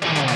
Bye.